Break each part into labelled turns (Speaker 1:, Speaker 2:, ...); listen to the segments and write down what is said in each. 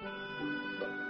Speaker 1: Thank you.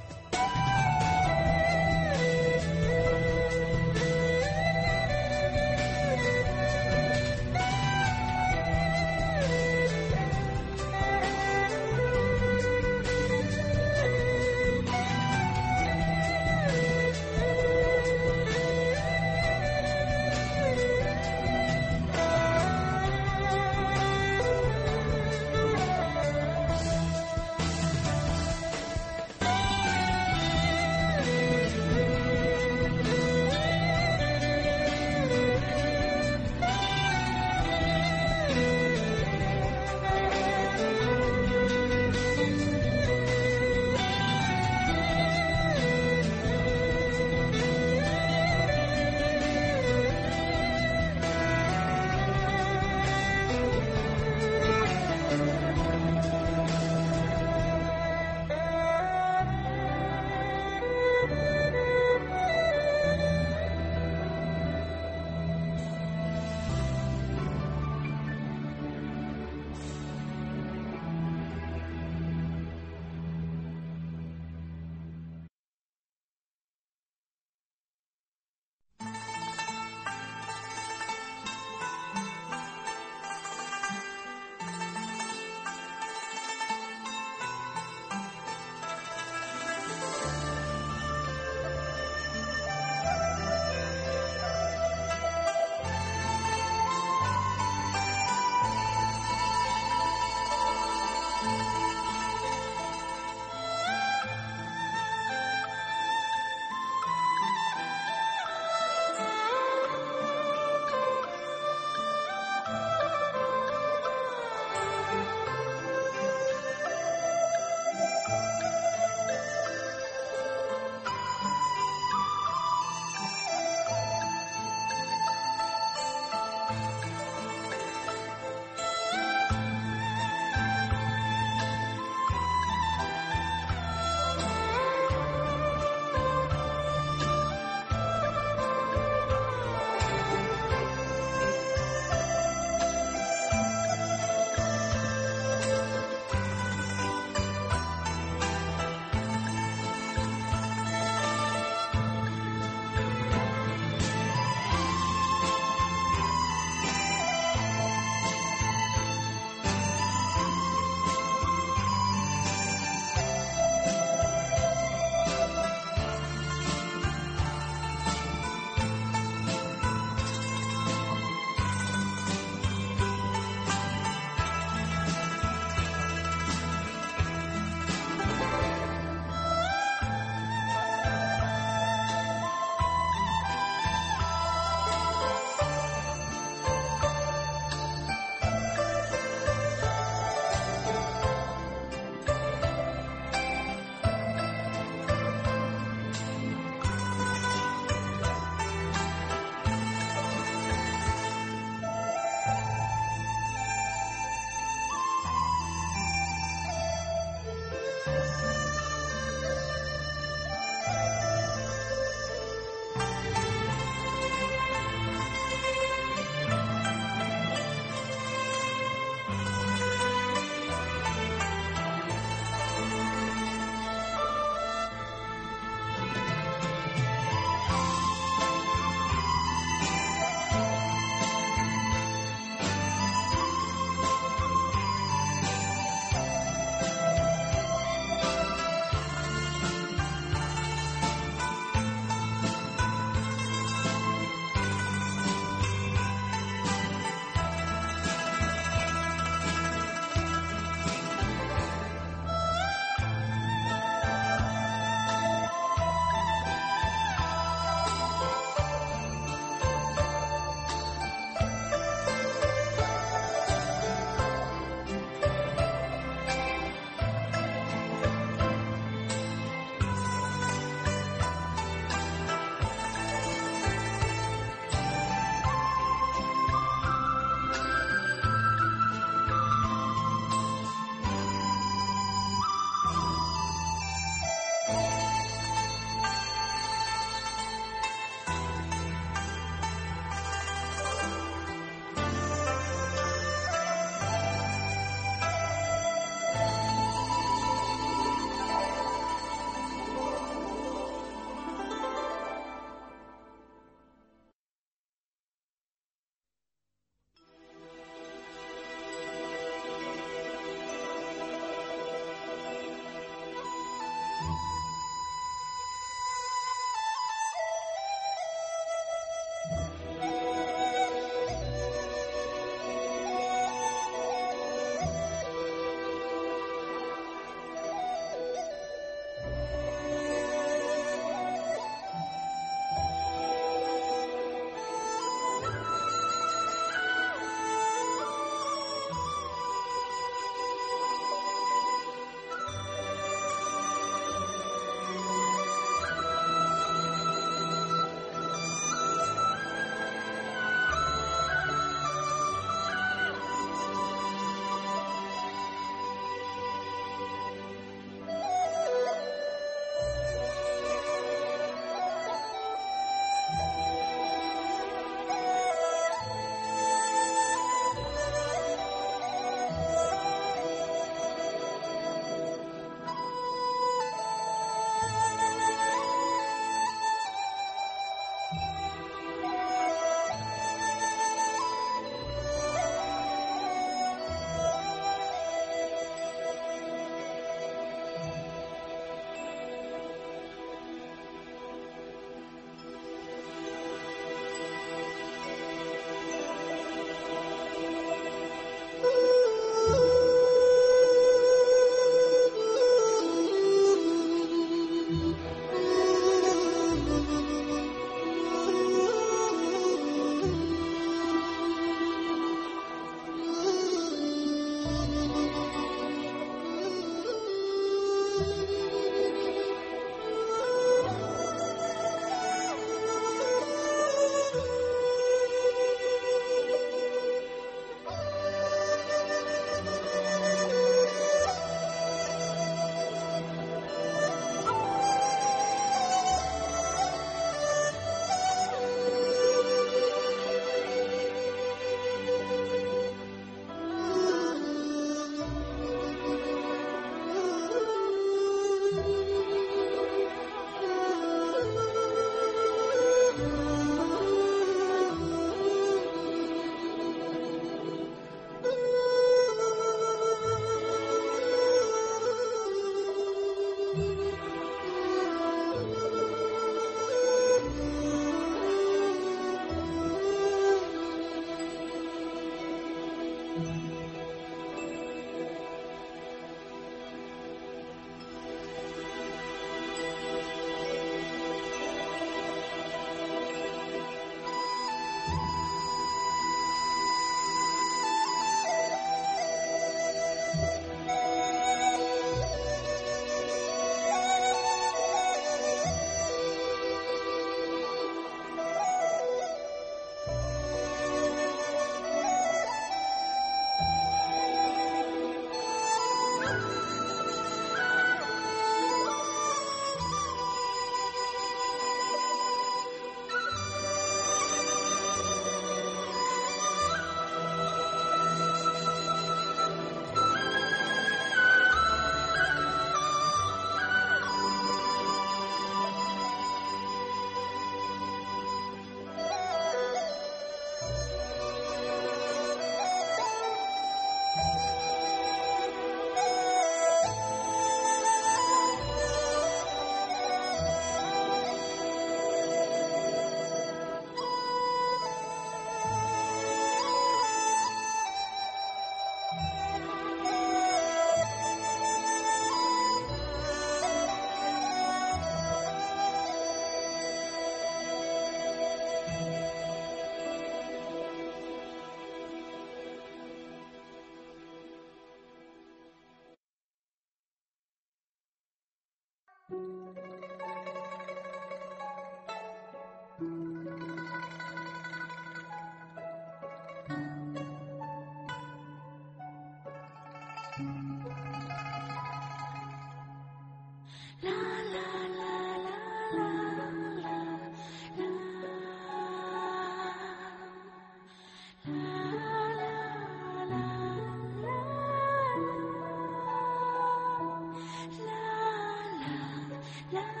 Speaker 1: Love.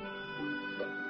Speaker 1: Thank you.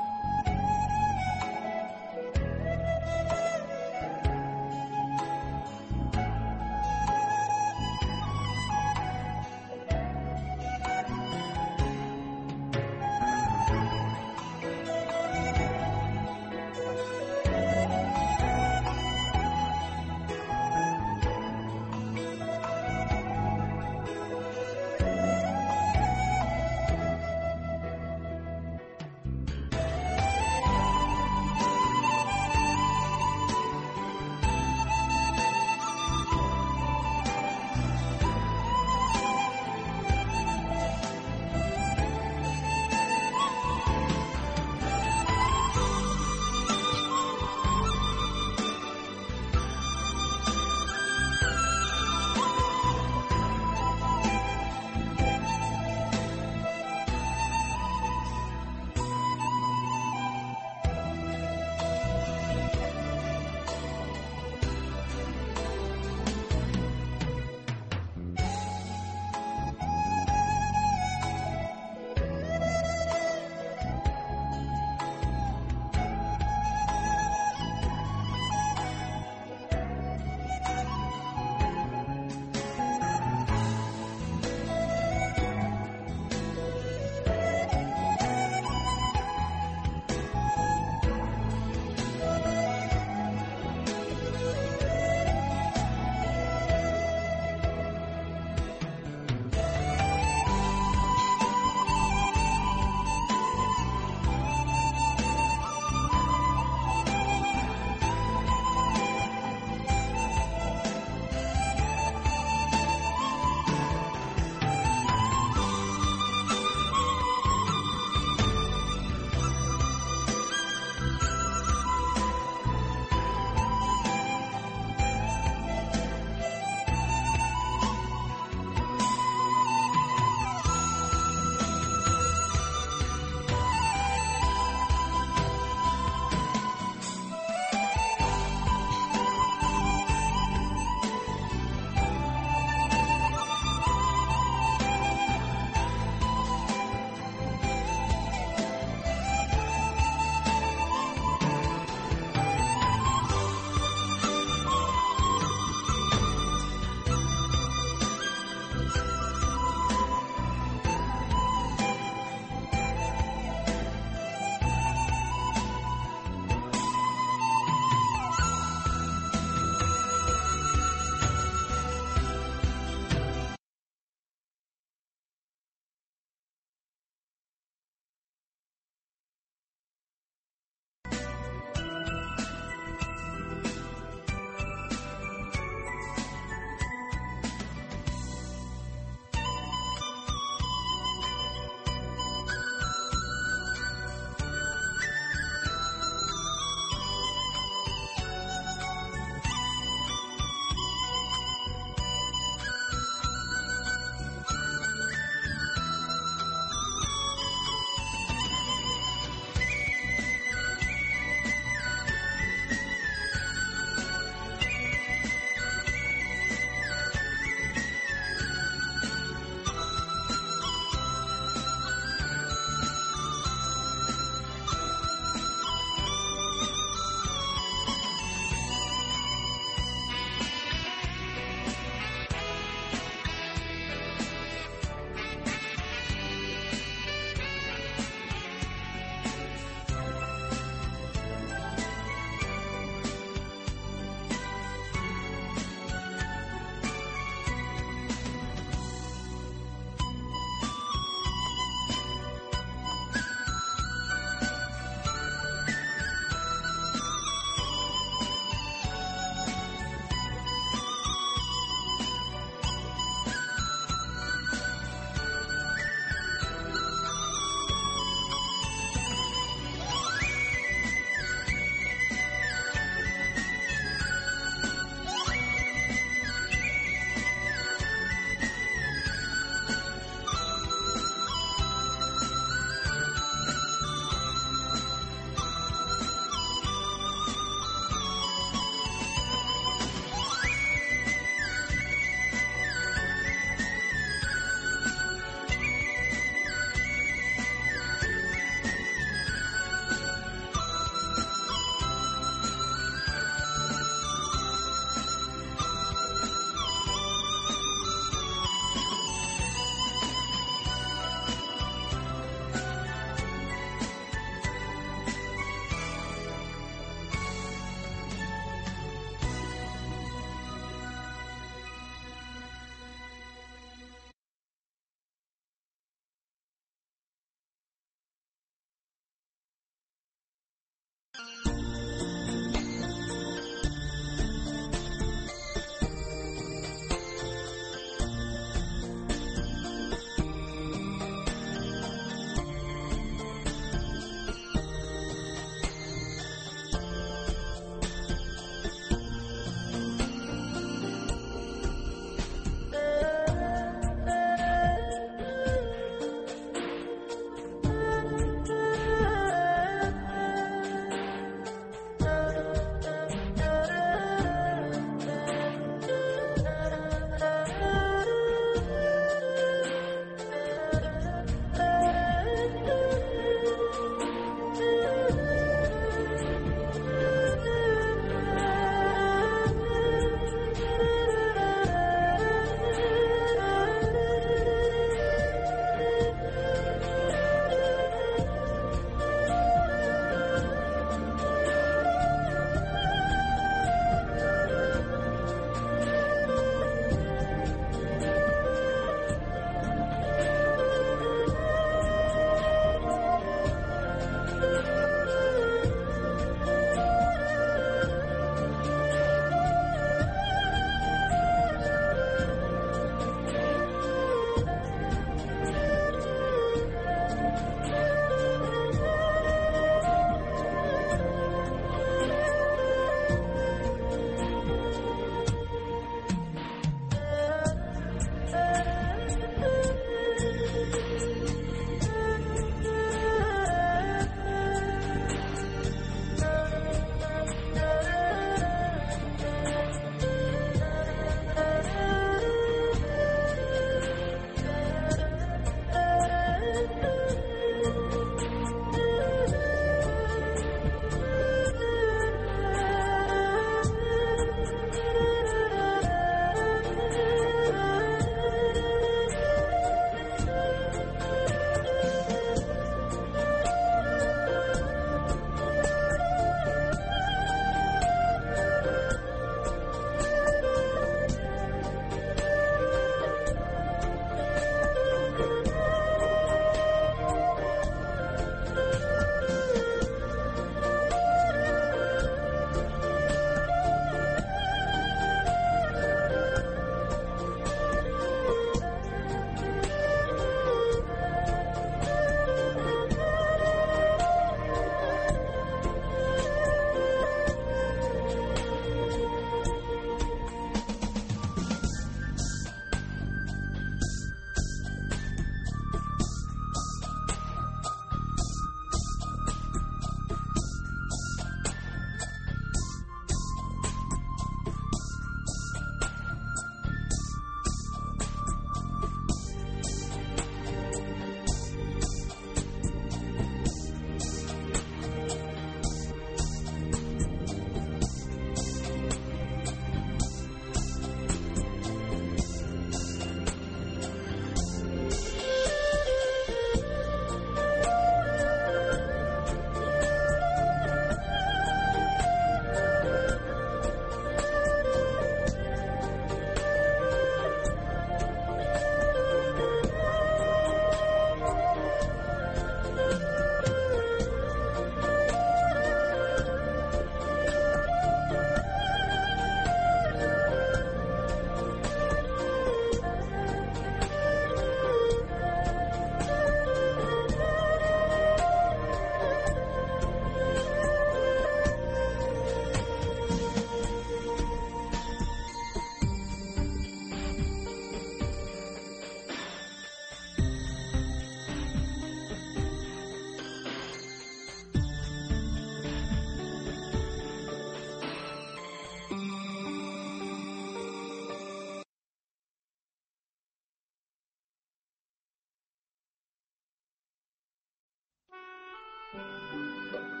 Speaker 1: あっ!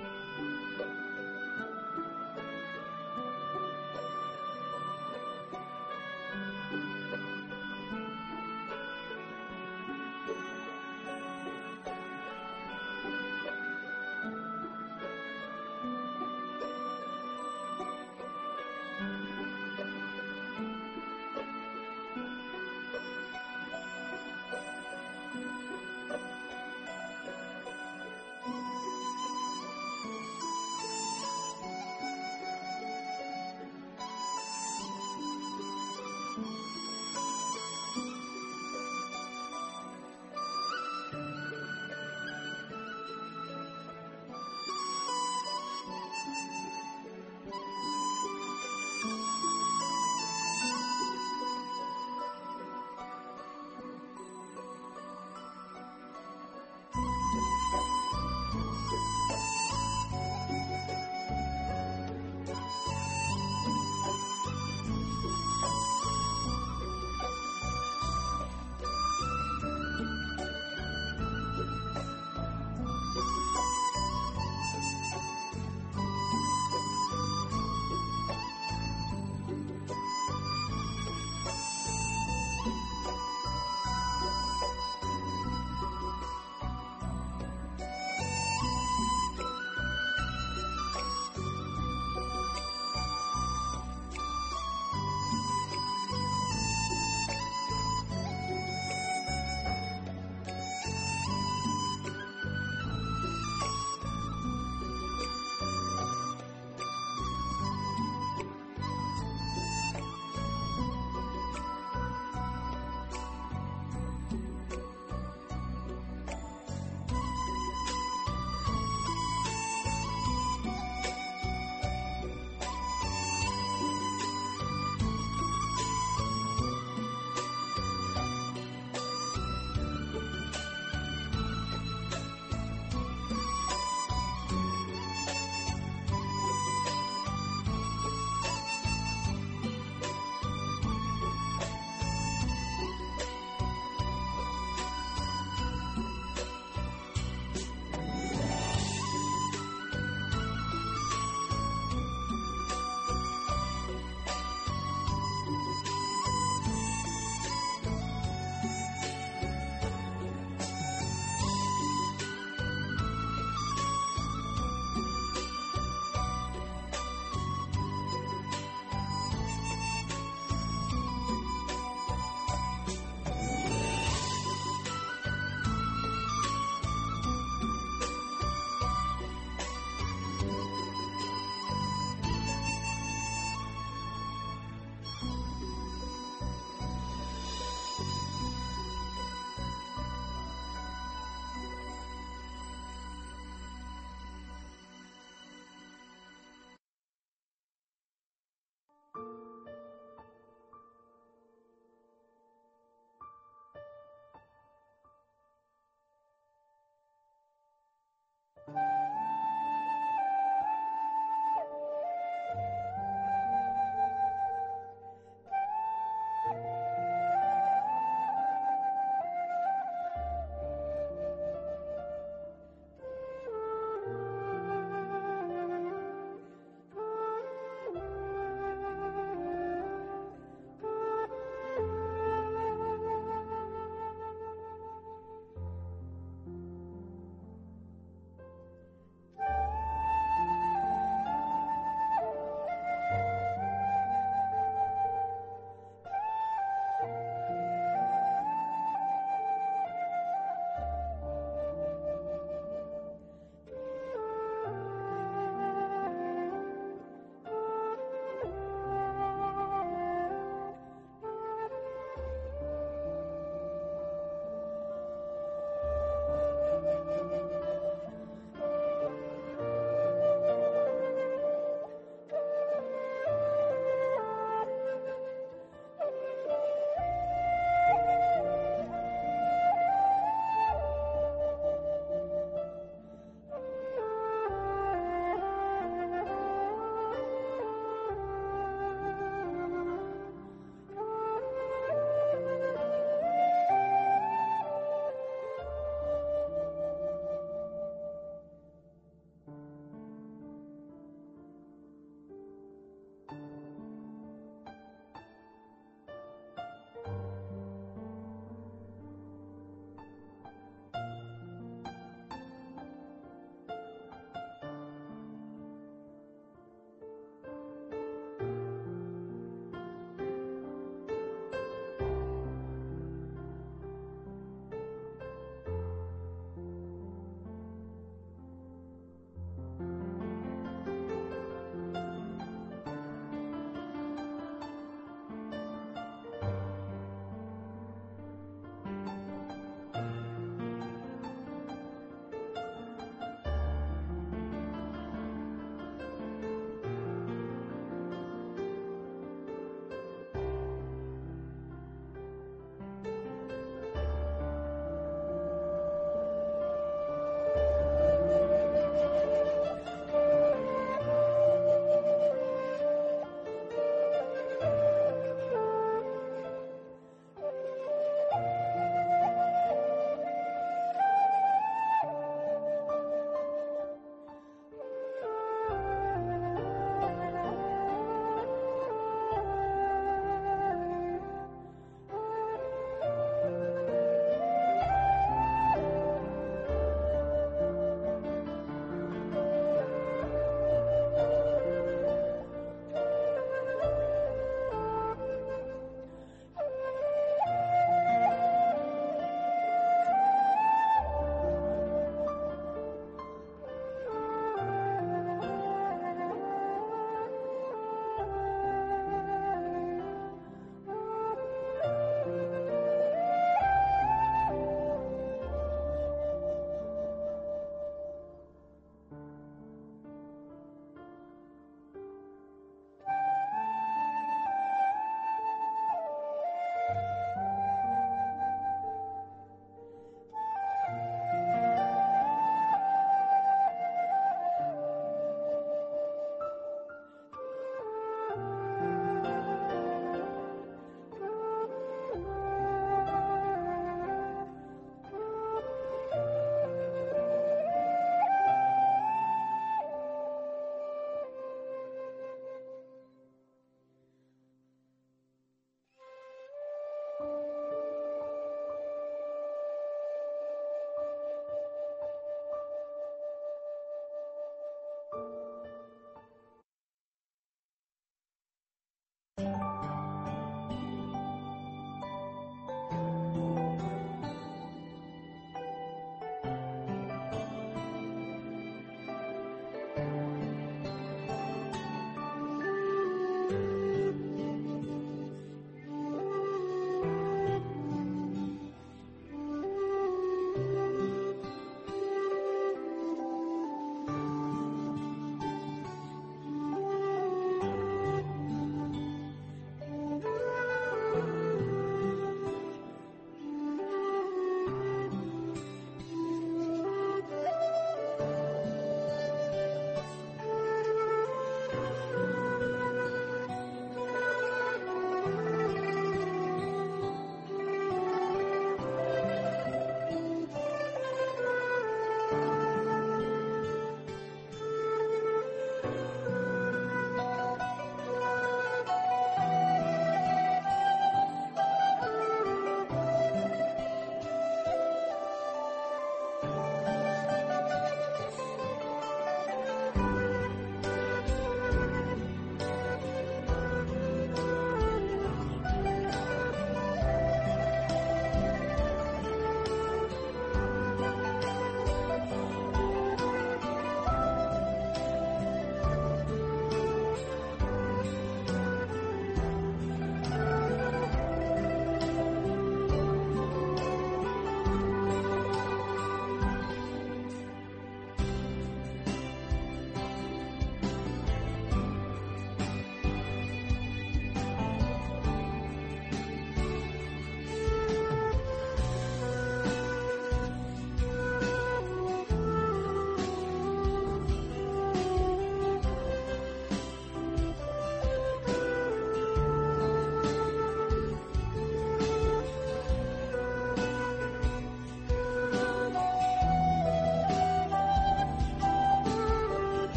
Speaker 1: うん。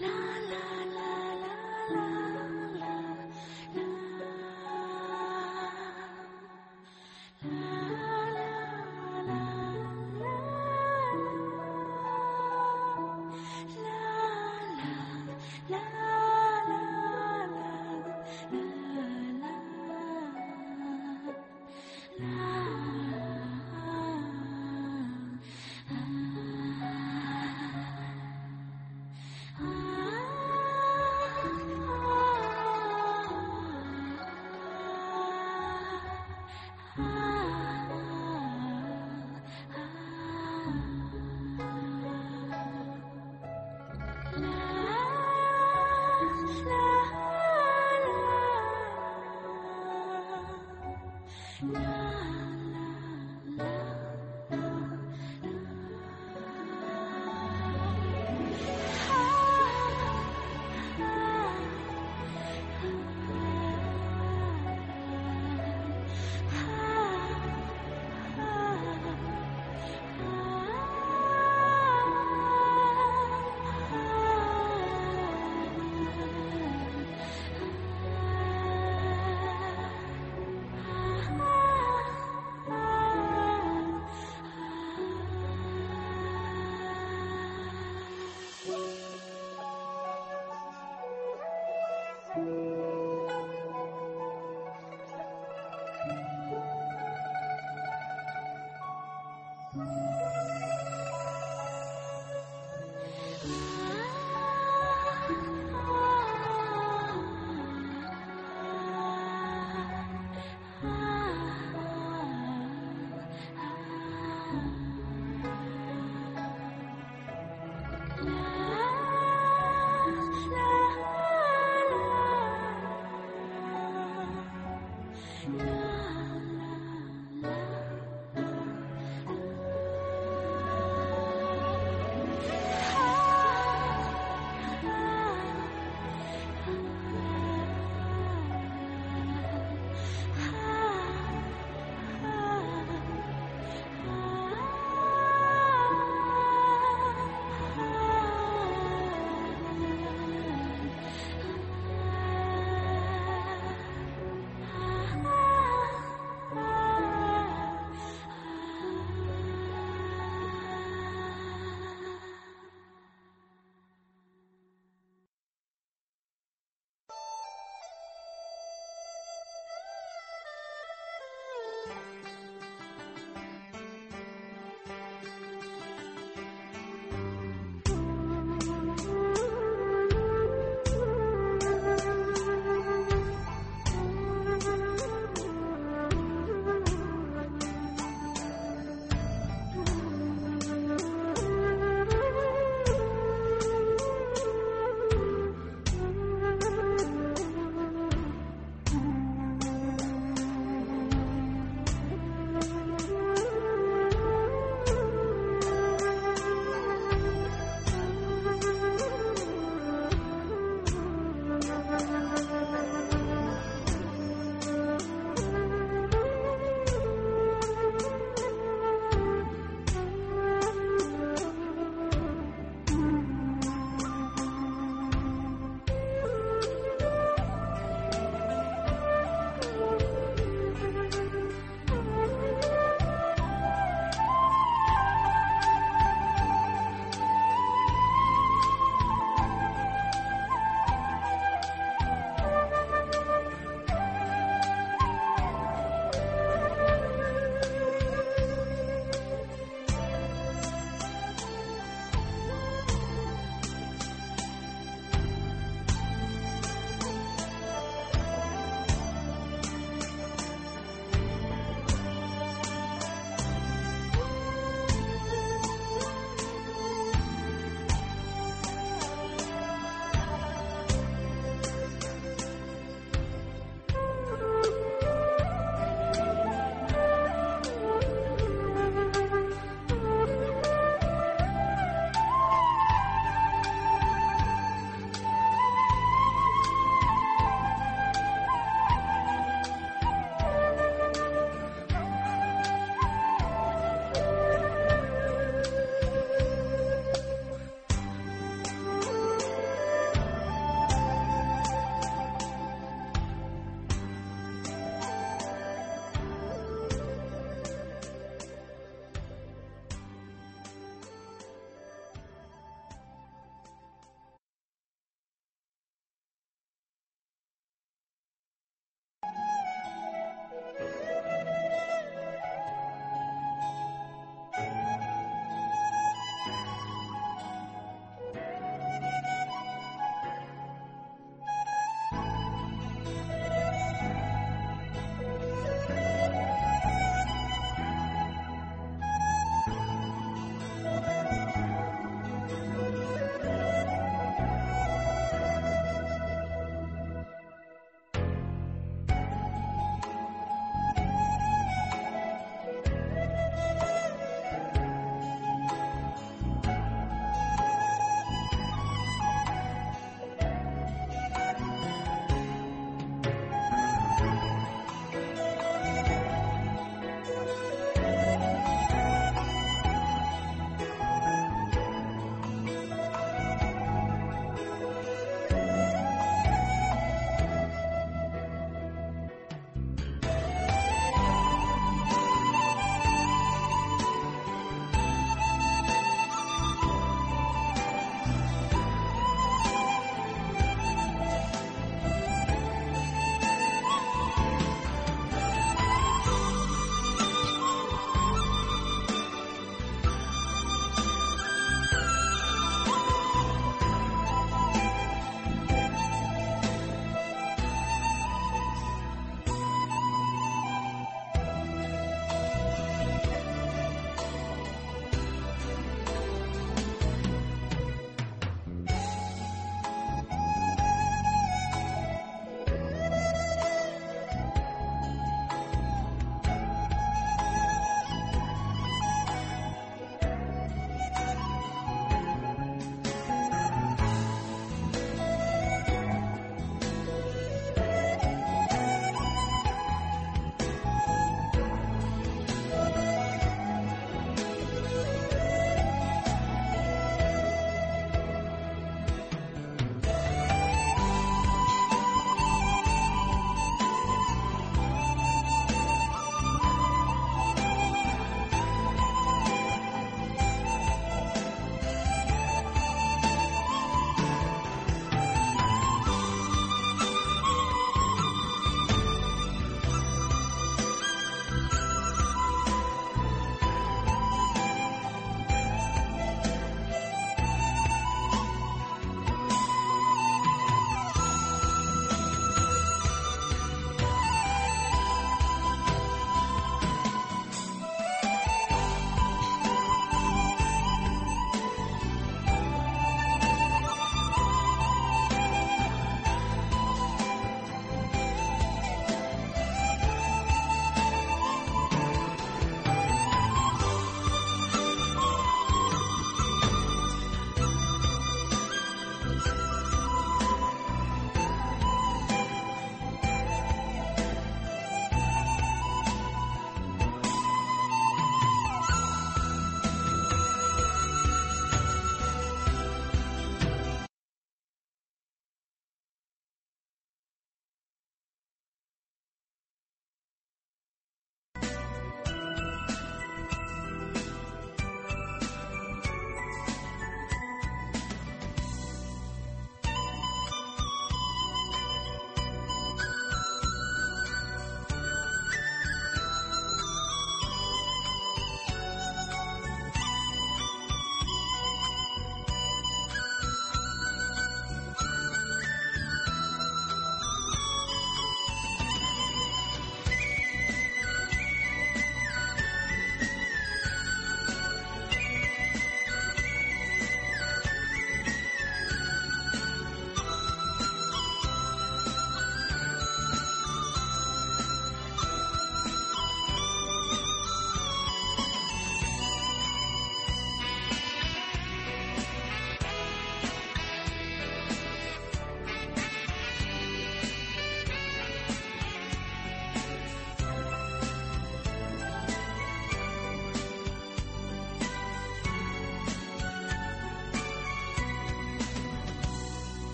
Speaker 1: la la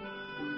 Speaker 1: thank you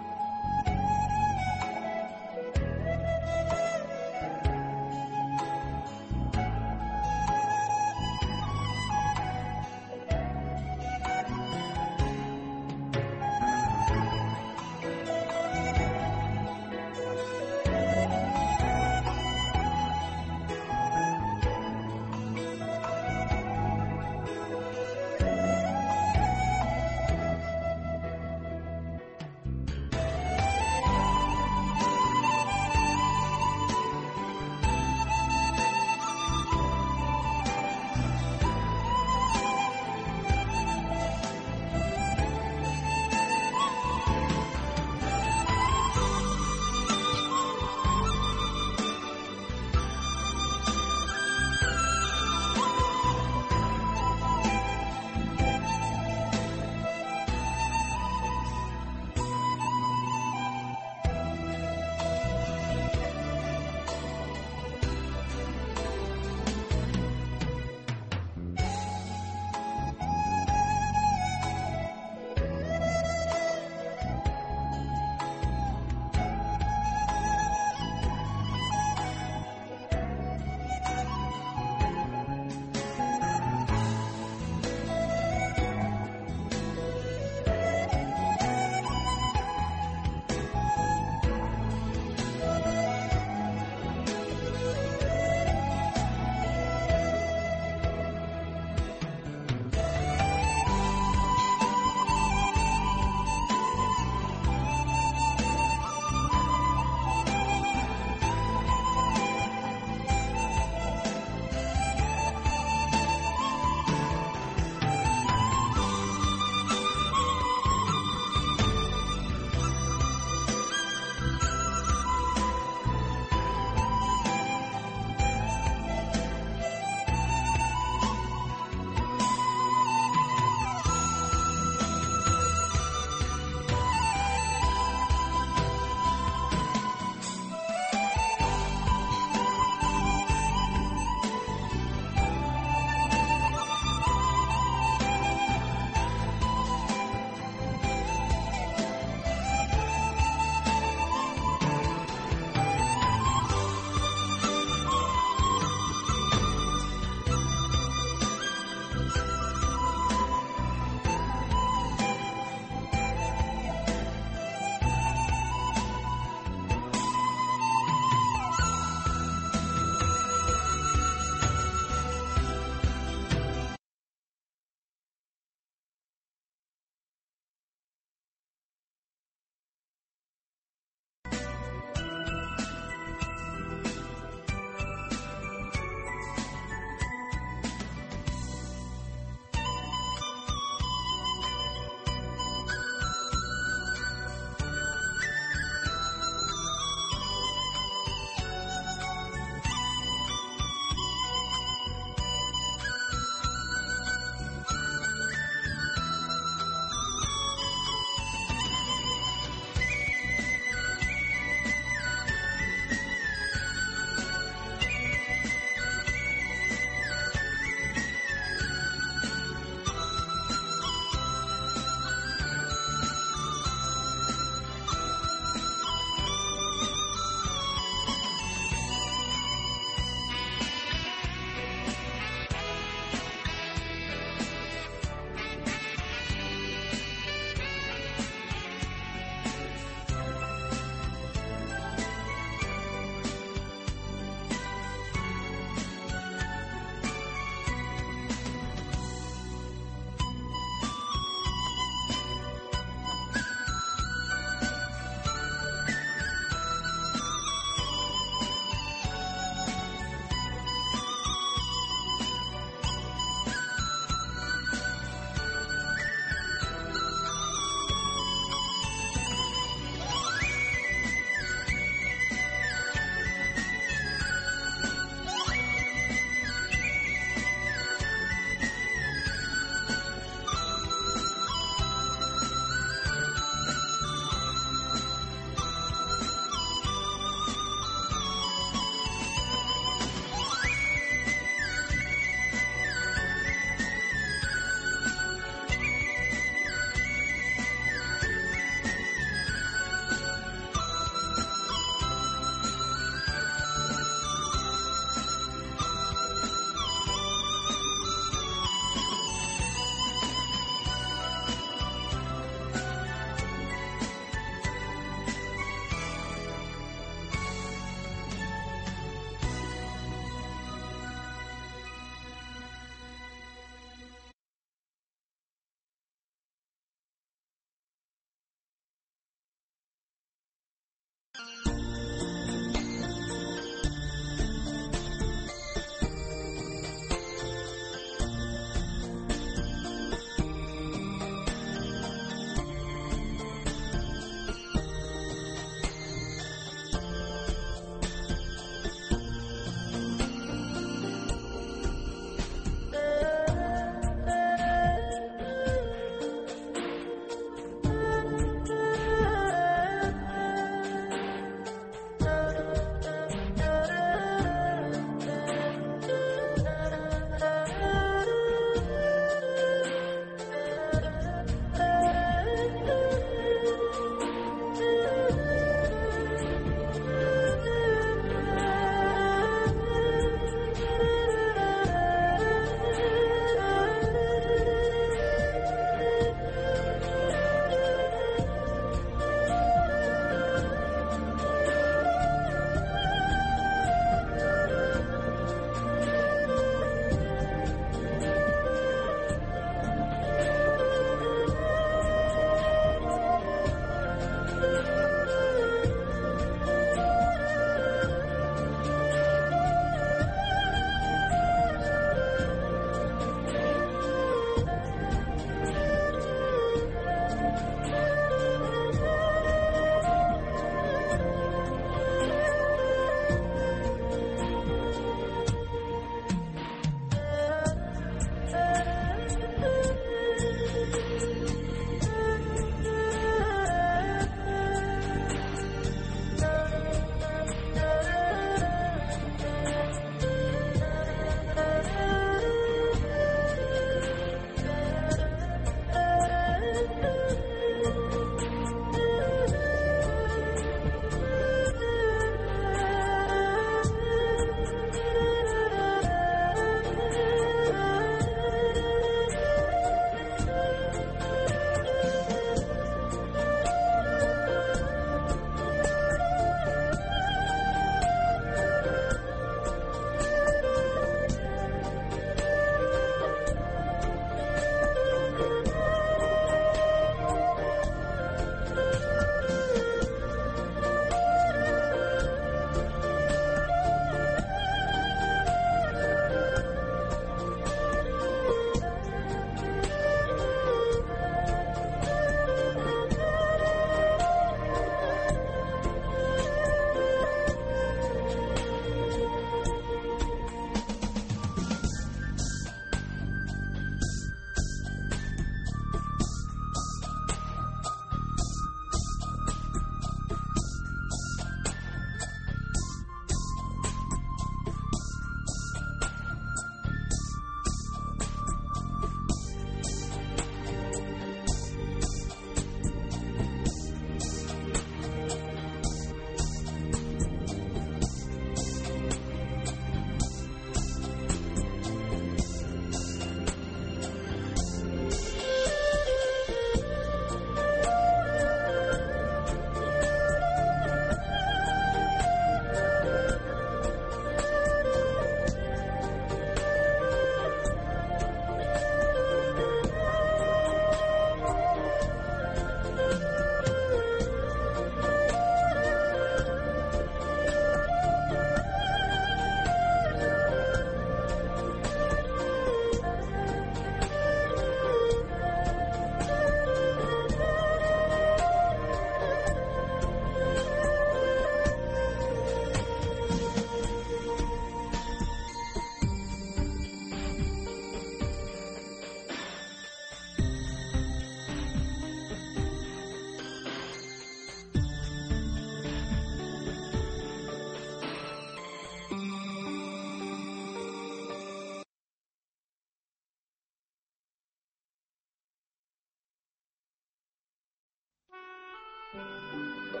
Speaker 1: あ!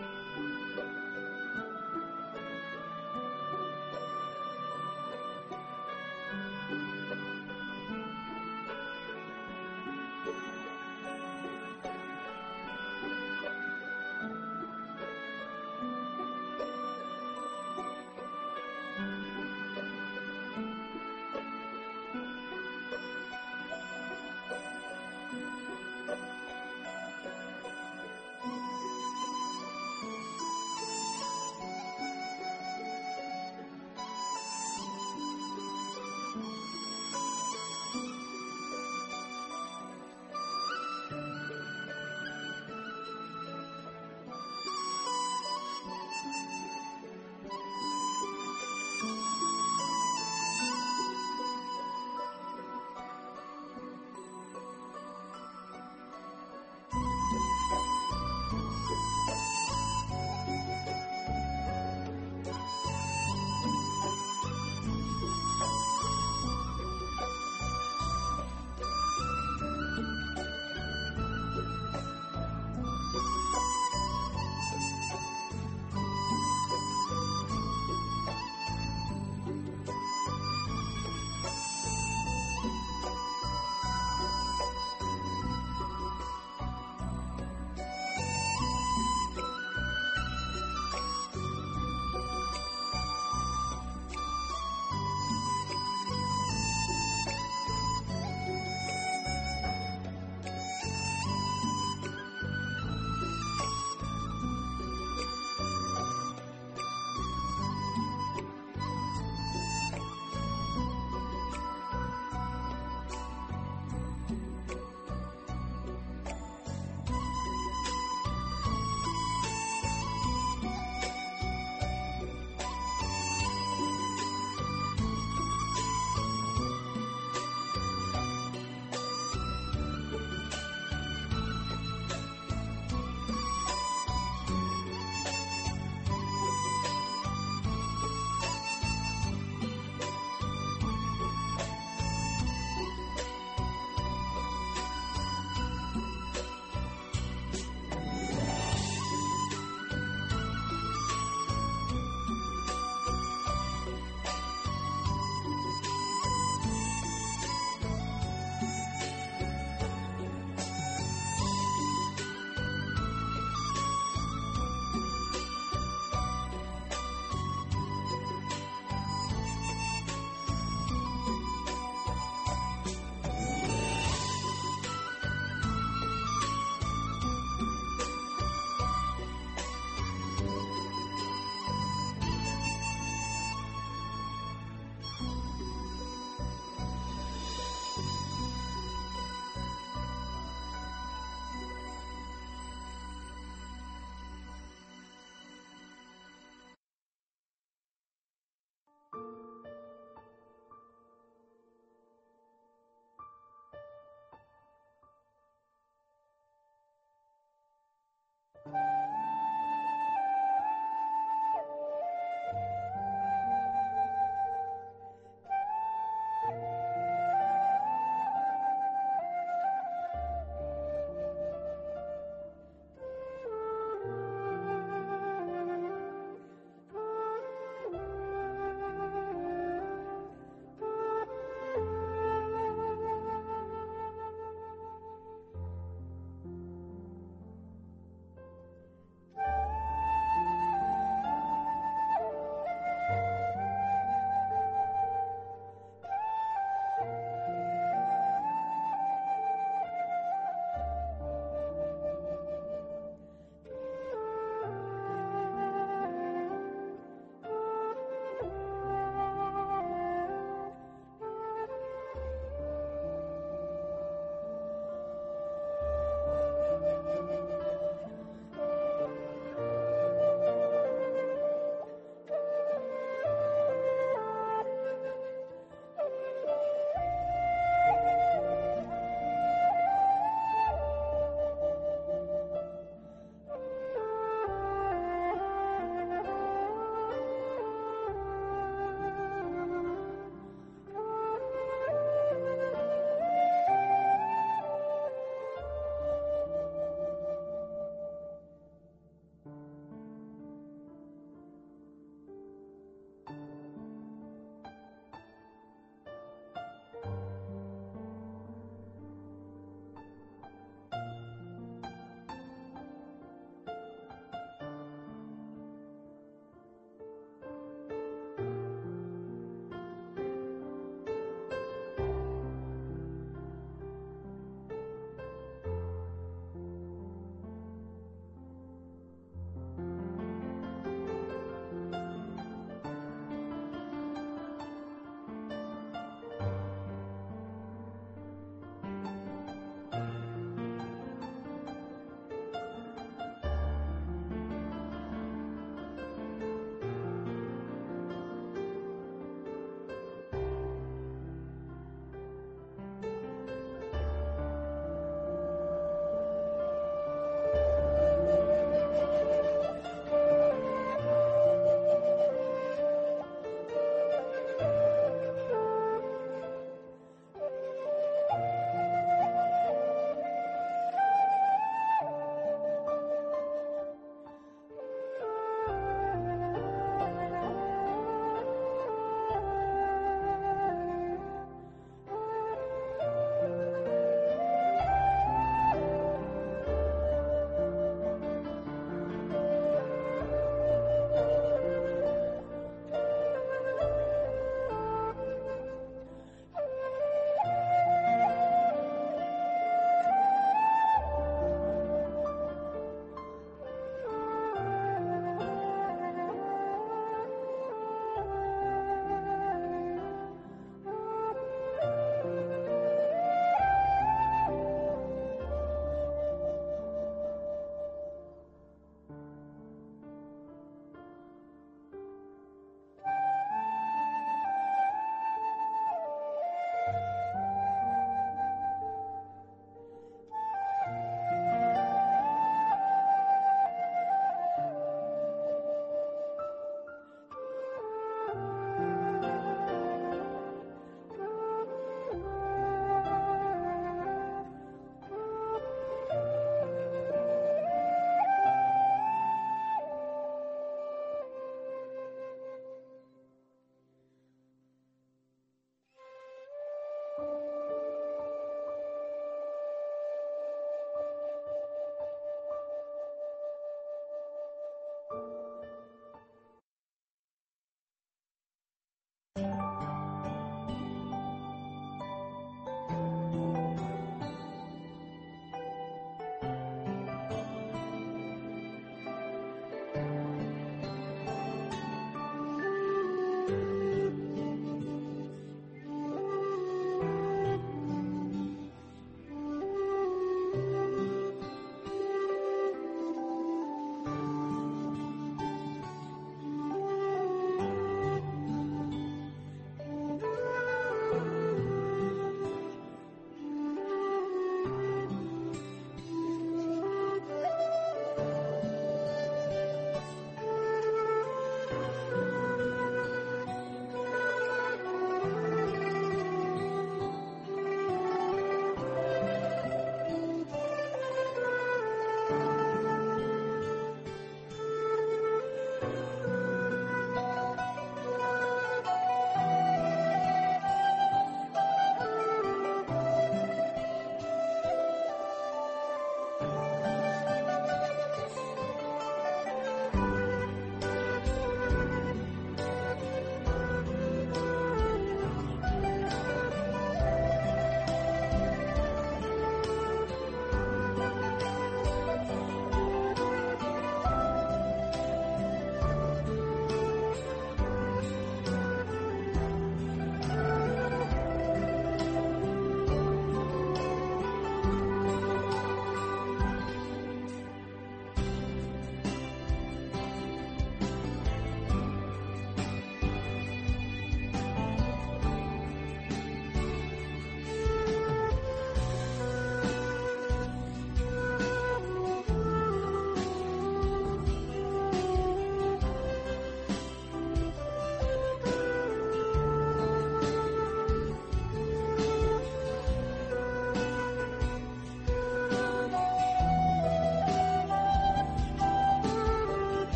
Speaker 1: thank you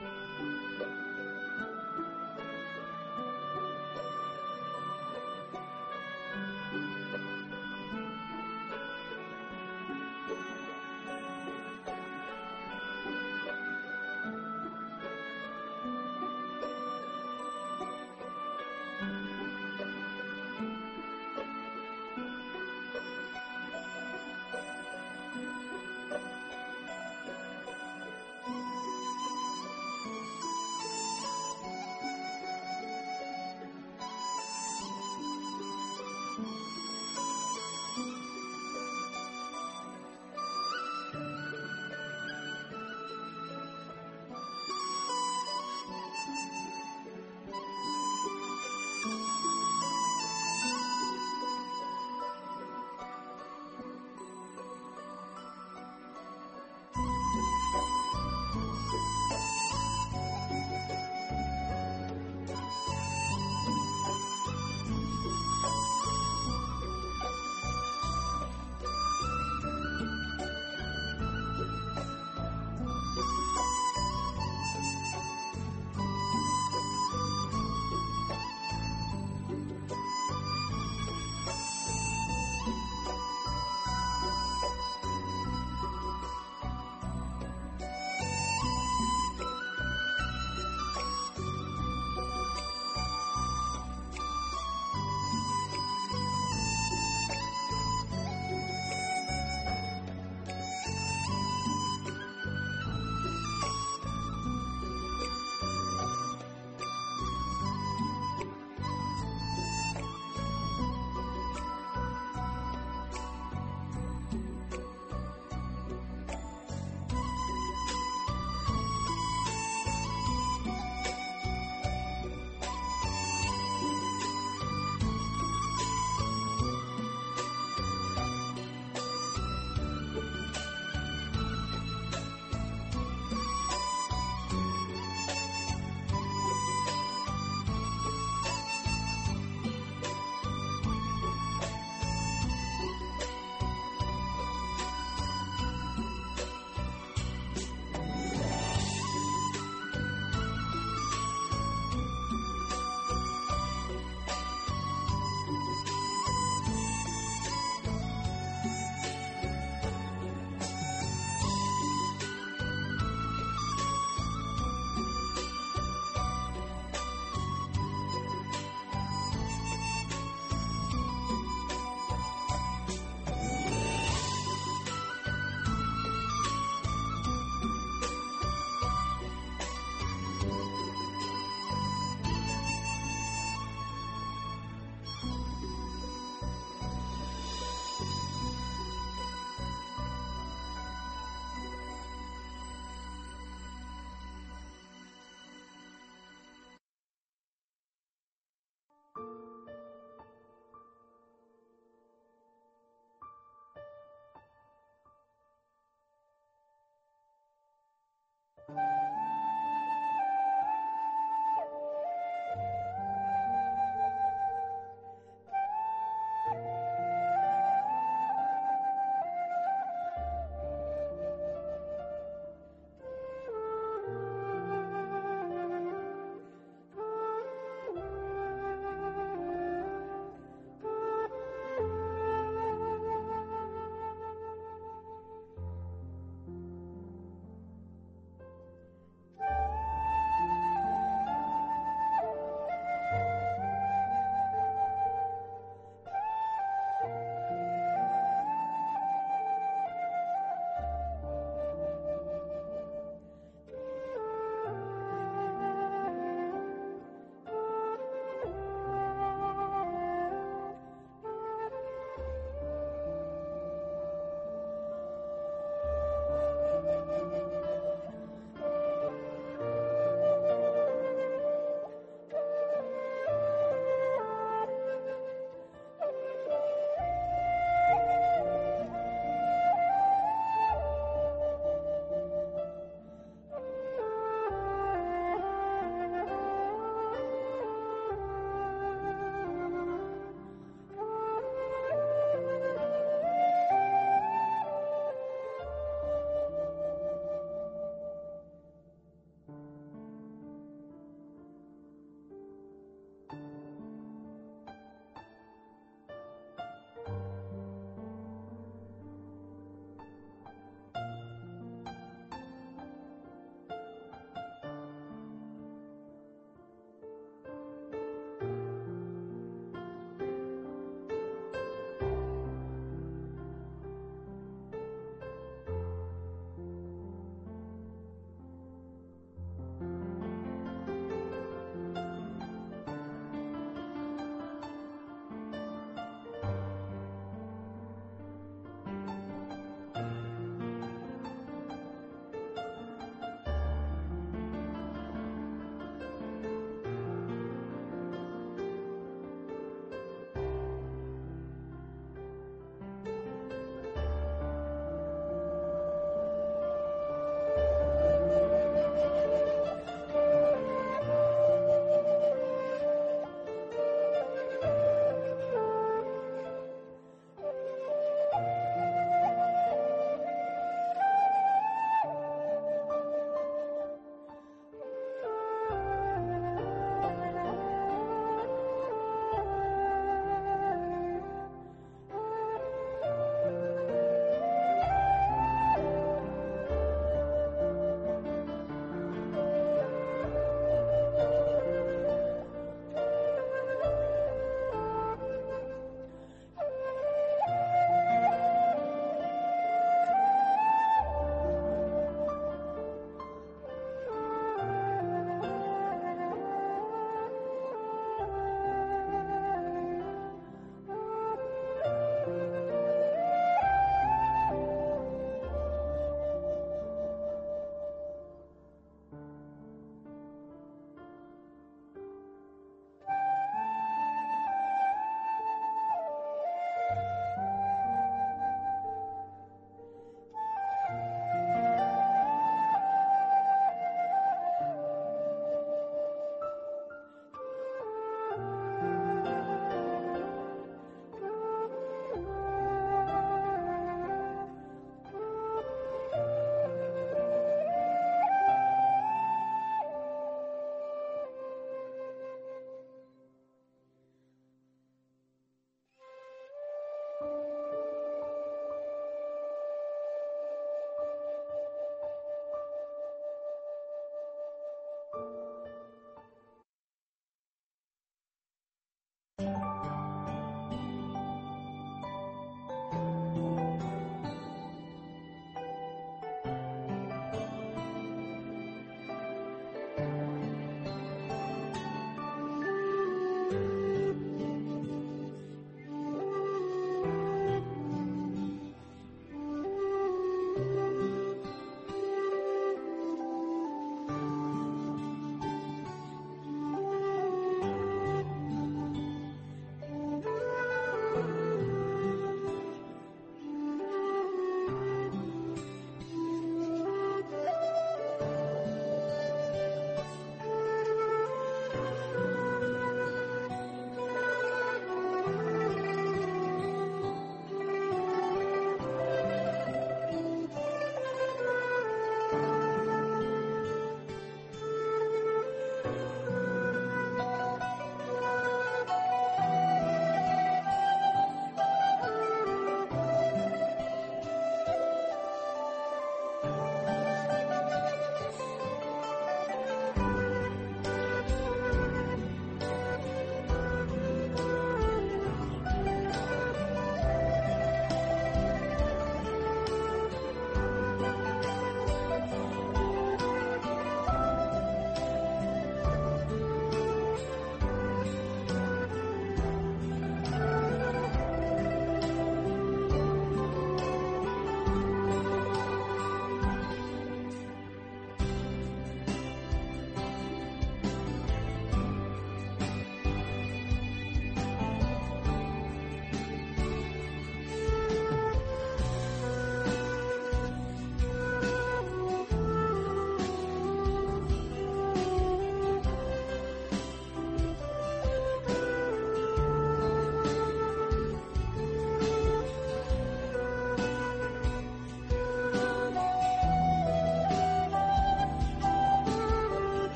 Speaker 1: Thank you.